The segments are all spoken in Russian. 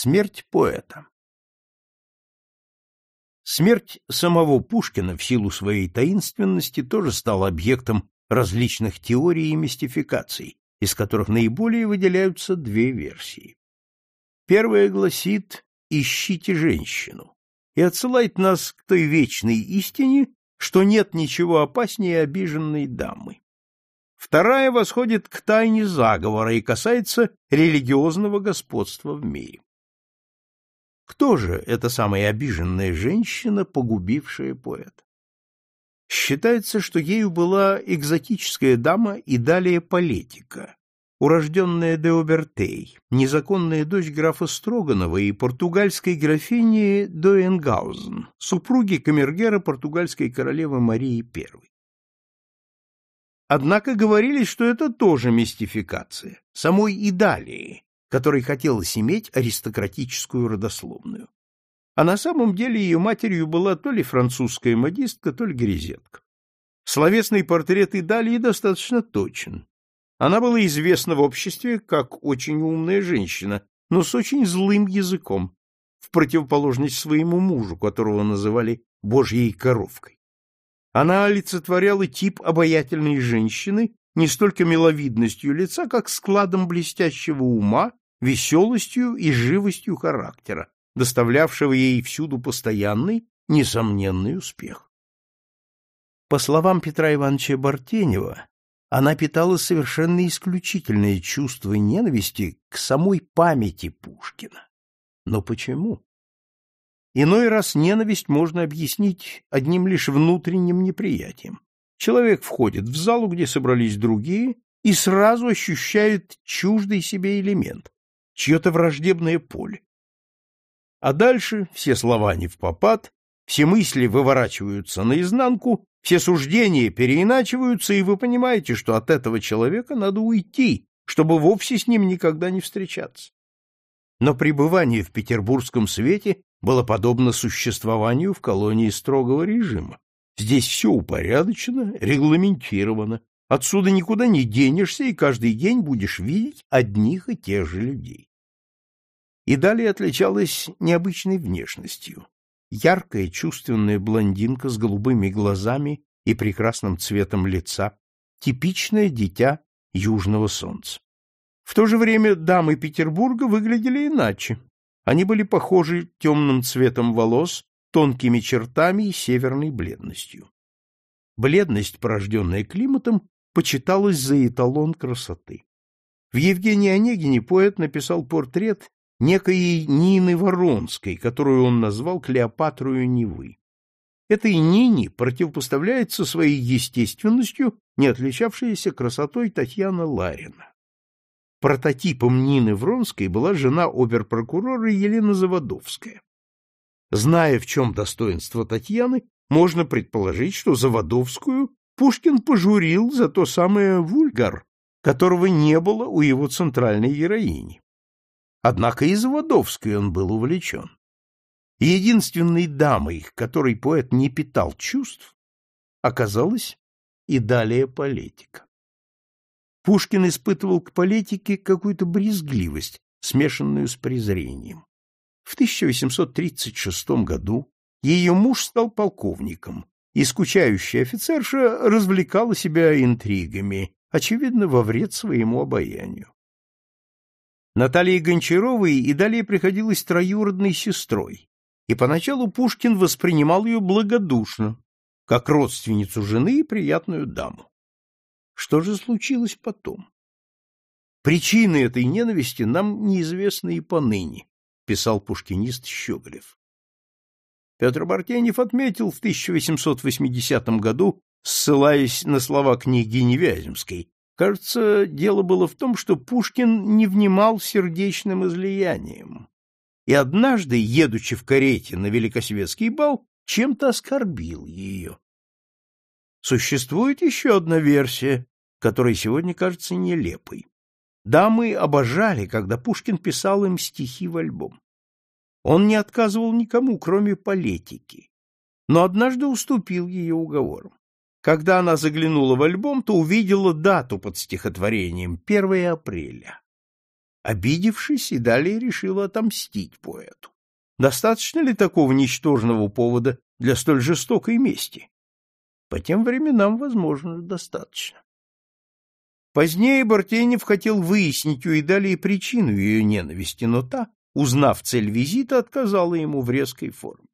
Смерть поэта Смерть самого Пушкина в силу своей таинственности тоже стала объектом различных теорий и мистификаций, из которых наиболее выделяются две версии. Первая гласит «ищите женщину» и отсылает нас к той вечной истине, что нет ничего опаснее обиженной дамы. Вторая восходит к тайне заговора и касается религиозного господства в мире. Кто же эта самая обиженная женщина, погубившая поэта? Считается, что ею была экзотическая дама и далее политика, урожденная де Обертей, незаконная дочь графа Строганова и португальской графини Доенгаузен, супруги камергера португальской королевы Марии I. Однако говорили, что это тоже мистификация, самой Идалии, которой хотелось иметь аристократическую родословную. А на самом деле ее матерью была то ли французская модистка, то ли грезетка. Словесный портрет Идалии достаточно точен. Она была известна в обществе как очень умная женщина, но с очень злым языком, в противоположность своему мужу, которого называли «божьей коровкой». Она олицетворяла тип обаятельной женщины не столько миловидностью лица, как складом блестящего ума веселостью и живостью характера, доставлявшего ей всюду постоянный, несомненный успех. По словам Петра Ивановича Бартенева, она питала совершенно исключительное чувство ненависти к самой памяти Пушкина. Но почему? Иной раз ненависть можно объяснить одним лишь внутренним неприятием. Человек входит в залу, где собрались другие, и сразу ощущает чуждый себе элемент, чье-то враждебное поле. А дальше все слова не в попад, все мысли выворачиваются наизнанку, все суждения переиначиваются, и вы понимаете, что от этого человека надо уйти, чтобы вовсе с ним никогда не встречаться. Но пребывание в петербургском свете было подобно существованию в колонии строгого режима. Здесь все упорядочено, регламентировано, отсюда никуда не денешься, и каждый день будешь видеть одних и тех же людей и далее отличалась необычной внешностью. Яркая, чувственная блондинка с голубыми глазами и прекрасным цветом лица, типичное дитя южного солнца. В то же время дамы Петербурга выглядели иначе. Они были похожи темным цветом волос, тонкими чертами и северной бледностью. Бледность, порожденная климатом, почиталась за эталон красоты. В Евгении Онегине поэт написал портрет некой Нины Воронской, которую он назвал Клеопатрою Невы. Этой Нине противопоставляется своей естественностью не отличавшаяся красотой Татьяна Ларина. Прототипом Нины Вронской была жена оберпрокурора Елена Заводовская. Зная, в чем достоинство Татьяны, можно предположить, что Заводовскую Пушкин пожурил за то самое вульгар, которого не было у его центральной героини. Однако и Заводовской он был увлечен. Единственной дамой, которой поэт не питал чувств, оказалась и далее политика. Пушкин испытывал к политике какую-то брезгливость, смешанную с презрением. В 1836 году ее муж стал полковником, и скучающая офицерша развлекала себя интригами, очевидно, во вред своему обаянию. Наталье Гончаровой и далее приходилась троюродной сестрой, и поначалу Пушкин воспринимал ее благодушно, как родственницу жены и приятную даму. Что же случилось потом? Причины этой ненависти нам неизвестны и поныне, писал пушкинист Щеголев. Петр Бартенев отметил в 1880 году, ссылаясь на слова княгини Вяземской, Кажется, дело было в том, что Пушкин не внимал сердечным излиянием. И однажды, едучи в карете на Великосветский бал, чем-то оскорбил ее. Существует еще одна версия, которая сегодня кажется нелепой. Дамы обожали, когда Пушкин писал им стихи в альбом. Он не отказывал никому, кроме политики, но однажды уступил ее уговорам. Когда она заглянула в альбом, то увидела дату под стихотворением — 1 апреля. Обидевшись, и далее решила отомстить поэту. Достаточно ли такого ничтожного повода для столь жестокой мести? По тем временам, возможно, достаточно. Позднее Бартенев хотел выяснить у Идалии причину ее ненависти, но та, узнав цель визита, отказала ему в резкой форме.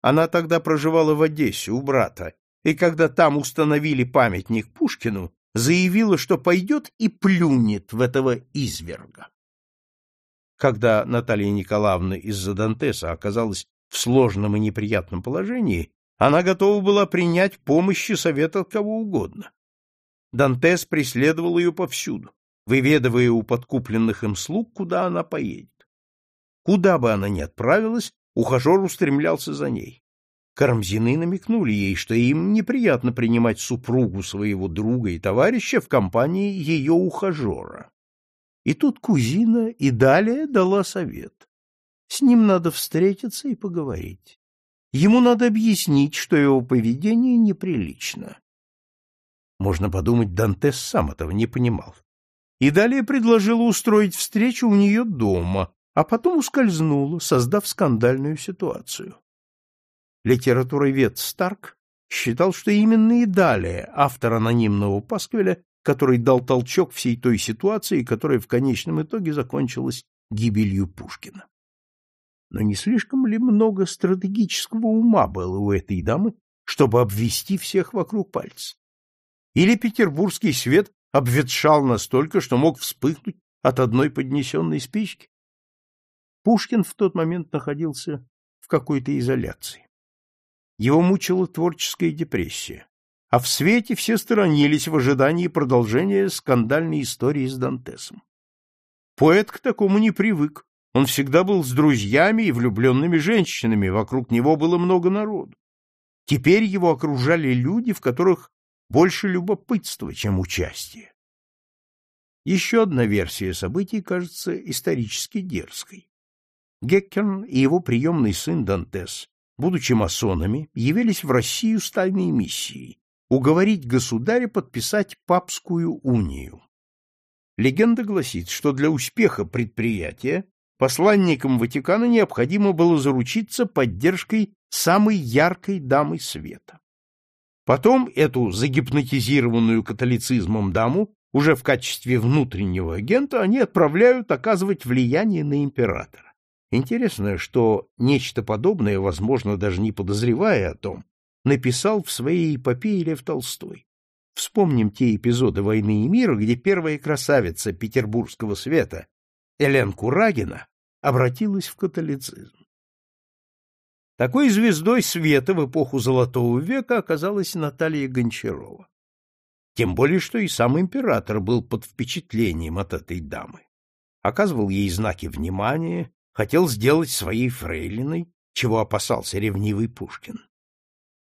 Она тогда проживала в Одессе у брата, и когда там установили памятник Пушкину, заявила, что пойдет и плюнет в этого изверга. Когда Наталья Николаевна из-за Дантеса оказалась в сложном и неприятном положении, она готова была принять помощь и совет от кого угодно. Дантес преследовал ее повсюду, выведывая у подкупленных им слуг, куда она поедет. Куда бы она ни отправилась, ухажер устремлялся за ней. Карамзины намекнули ей, что им неприятно принимать супругу своего друга и товарища в компании ее ухажера. И тут кузина и далее дала совет. С ним надо встретиться и поговорить. Ему надо объяснить, что его поведение неприлично. Можно подумать, Дантес сам этого не понимал. И далее предложила устроить встречу у нее дома, а потом ускользнула, создав скандальную ситуацию. Литературовед Старк считал, что именно и далее автор анонимного пасквиля, который дал толчок всей той ситуации, которая в конечном итоге закончилась гибелью Пушкина. Но не слишком ли много стратегического ума было у этой дамы, чтобы обвести всех вокруг пальца? Или петербургский свет обветшал настолько, что мог вспыхнуть от одной поднесенной спички? Пушкин в тот момент находился в какой-то изоляции. Его мучила творческая депрессия, а в свете все сторонились в ожидании продолжения скандальной истории с Дантесом. Поэт к такому не привык, он всегда был с друзьями и влюбленными женщинами, вокруг него было много народу. Теперь его окружали люди, в которых больше любопытства, чем участия. Еще одна версия событий кажется исторически дерзкой. Геккерн и его приемный сын Дантес, будучи масонами, явились в Россию с тайной миссией — уговорить государя подписать папскую унию. Легенда гласит, что для успеха предприятия посланникам Ватикана необходимо было заручиться поддержкой самой яркой дамы света. Потом эту загипнотизированную католицизмом даму уже в качестве внутреннего агента они отправляют оказывать влияние на императора. Интересно, что нечто подобное, возможно, даже не подозревая о том, написал в своей эпопее Лев Толстой. Вспомним те эпизоды «Войны и мира», где первая красавица петербургского света, Элен Курагина, обратилась в католицизм. Такой звездой света в эпоху Золотого века оказалась Наталья Гончарова. Тем более, что и сам император был под впечатлением от этой дамы. Оказывал ей знаки внимания, хотел сделать своей фрейлиной, чего опасался ревнивый Пушкин.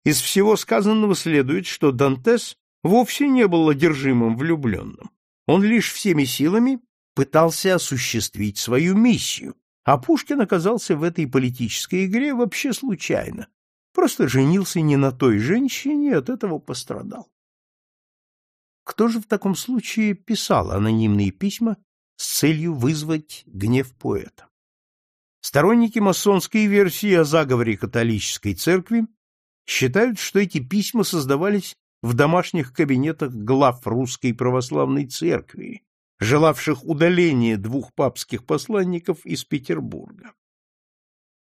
Из всего сказанного следует, что Дантес вовсе не был одержимым влюбленным. Он лишь всеми силами пытался осуществить свою миссию, а Пушкин оказался в этой политической игре вообще случайно. Просто женился не на той женщине и от этого пострадал. Кто же в таком случае писал анонимные письма с целью вызвать гнев поэта? Сторонники масонской версии о заговоре католической церкви считают, что эти письма создавались в домашних кабинетах глав русской православной церкви, желавших удаления двух папских посланников из Петербурга.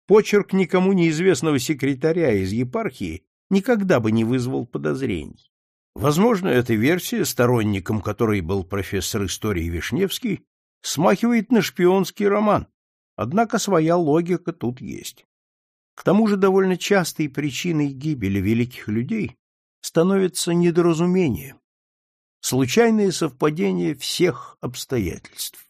Почерк никому неизвестного секретаря из епархии никогда бы не вызвал подозрений. Возможно, эта версия, сторонником которой был профессор истории Вишневский, смахивает на шпионский роман, однако своя логика тут есть. К тому же довольно частой причиной гибели великих людей становится недоразумение, случайное совпадение всех обстоятельств.